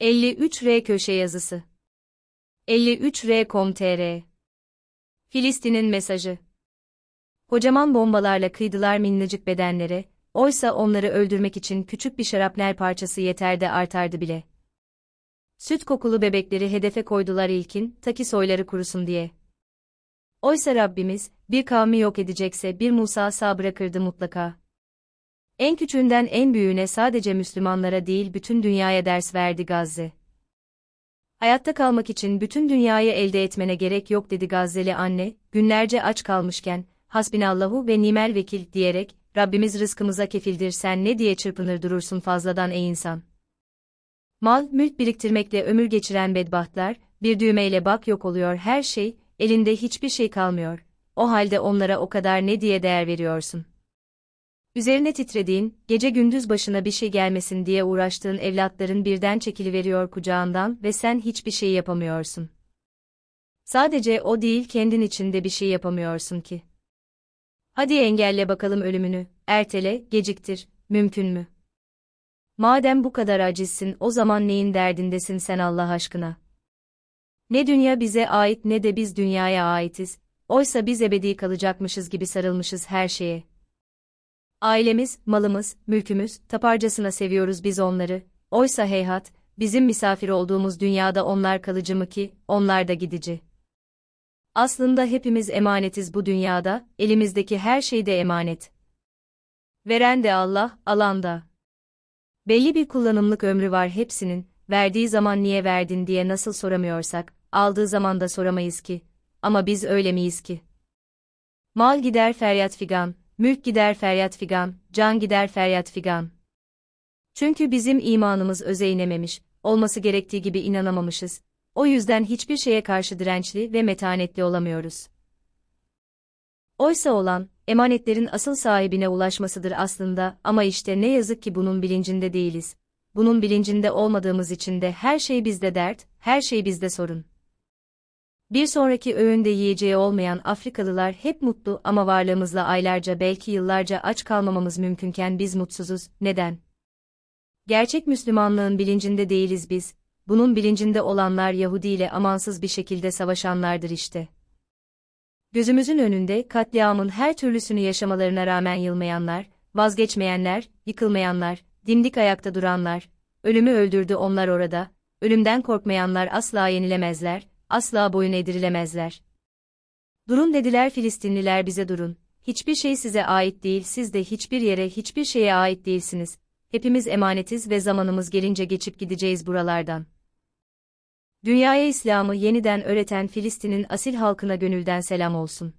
53R köşe yazısı. 53R.com.tr Filistin'in mesajı. Kocaman bombalarla kıydılar minnacık bedenlere, oysa onları öldürmek için küçük bir şarapnel parçası yeter de artardı bile. Süt kokulu bebekleri hedefe koydular ilkin, ta soyları kurusun diye. Oysa Rabbimiz, bir kavmi yok edecekse bir Musa sağ bırakırdı mutlaka. En küçüğünden en büyüğüne sadece Müslümanlara değil bütün dünyaya ders verdi Gazze. Hayatta kalmak için bütün dünyayı elde etmene gerek yok dedi Gazze'li anne, günlerce aç kalmışken, hasbinallahu ve nimel vekil diyerek, Rabbimiz rızkımıza kefildir sen ne diye çırpınır durursun fazladan ey insan. Mal, mülk biriktirmekle ömür geçiren bedbahtlar, bir düğmeyle bak yok oluyor her şey, elinde hiçbir şey kalmıyor. O halde onlara o kadar ne diye değer veriyorsun? Üzerine titrediğin, gece gündüz başına bir şey gelmesin diye uğraştığın evlatların birden çekiliveriyor kucağından ve sen hiçbir şey yapamıyorsun. Sadece o değil kendin için de bir şey yapamıyorsun ki. Hadi engelle bakalım ölümünü, ertele, geciktir, mümkün mü? Madem bu kadar acizsin o zaman neyin derdindesin sen Allah aşkına? Ne dünya bize ait ne de biz dünyaya aitiz, oysa biz ebedi kalacakmışız gibi sarılmışız her şeye. Ailemiz, malımız, mülkümüz, taparcasına seviyoruz biz onları, oysa heyhat, bizim misafir olduğumuz dünyada onlar kalıcı mı ki, onlar da gidici. Aslında hepimiz emanetiz bu dünyada, elimizdeki her şey de emanet. Veren de Allah, alan da. Belli bir kullanımlık ömrü var hepsinin, verdiği zaman niye verdin diye nasıl soramıyorsak, aldığı zaman da soramayız ki. Ama biz öyle miyiz ki? Mal gider feryat figan, mülk gider feryat figan, can gider feryat figan. Çünkü bizim imanımız öze inememiş, olması gerektiği gibi inanamamışız. O yüzden hiçbir şeye karşı dirençli ve metanetli olamıyoruz. Oysa olan, emanetlerin asıl sahibine ulaşmasıdır aslında ama işte ne yazık ki bunun bilincinde değiliz. Bunun bilincinde olmadığımız için de her şey bizde dert, her şey bizde sorun. Bir sonraki öğünde yiyeceği olmayan Afrikalılar hep mutlu ama varlığımızla aylarca belki yıllarca aç kalmamamız mümkünken biz mutsuzuz, neden? Gerçek Müslümanlığın bilincinde değiliz biz, bunun bilincinde olanlar Yahudi ile amansız bir şekilde savaşanlardır işte. Gözümüzün önünde katliamın her türlüsünü yaşamalarına rağmen yılmayanlar, vazgeçmeyenler, yıkılmayanlar, dimdik ayakta duranlar, ölümü öldürdü onlar orada, ölümden korkmayanlar asla yenilemezler, asla boyun eğdirilemezler. Durun dediler Filistinliler bize durun. Hiçbir şey size ait değil, siz de hiçbir yere, hiçbir şeye ait değilsiniz. Hepimiz emanetiz ve zamanımız gelince geçip gideceğiz buralardan. Dünyaya İslam'ı yeniden öğreten Filistin'in asil halkına gönülden selam olsun.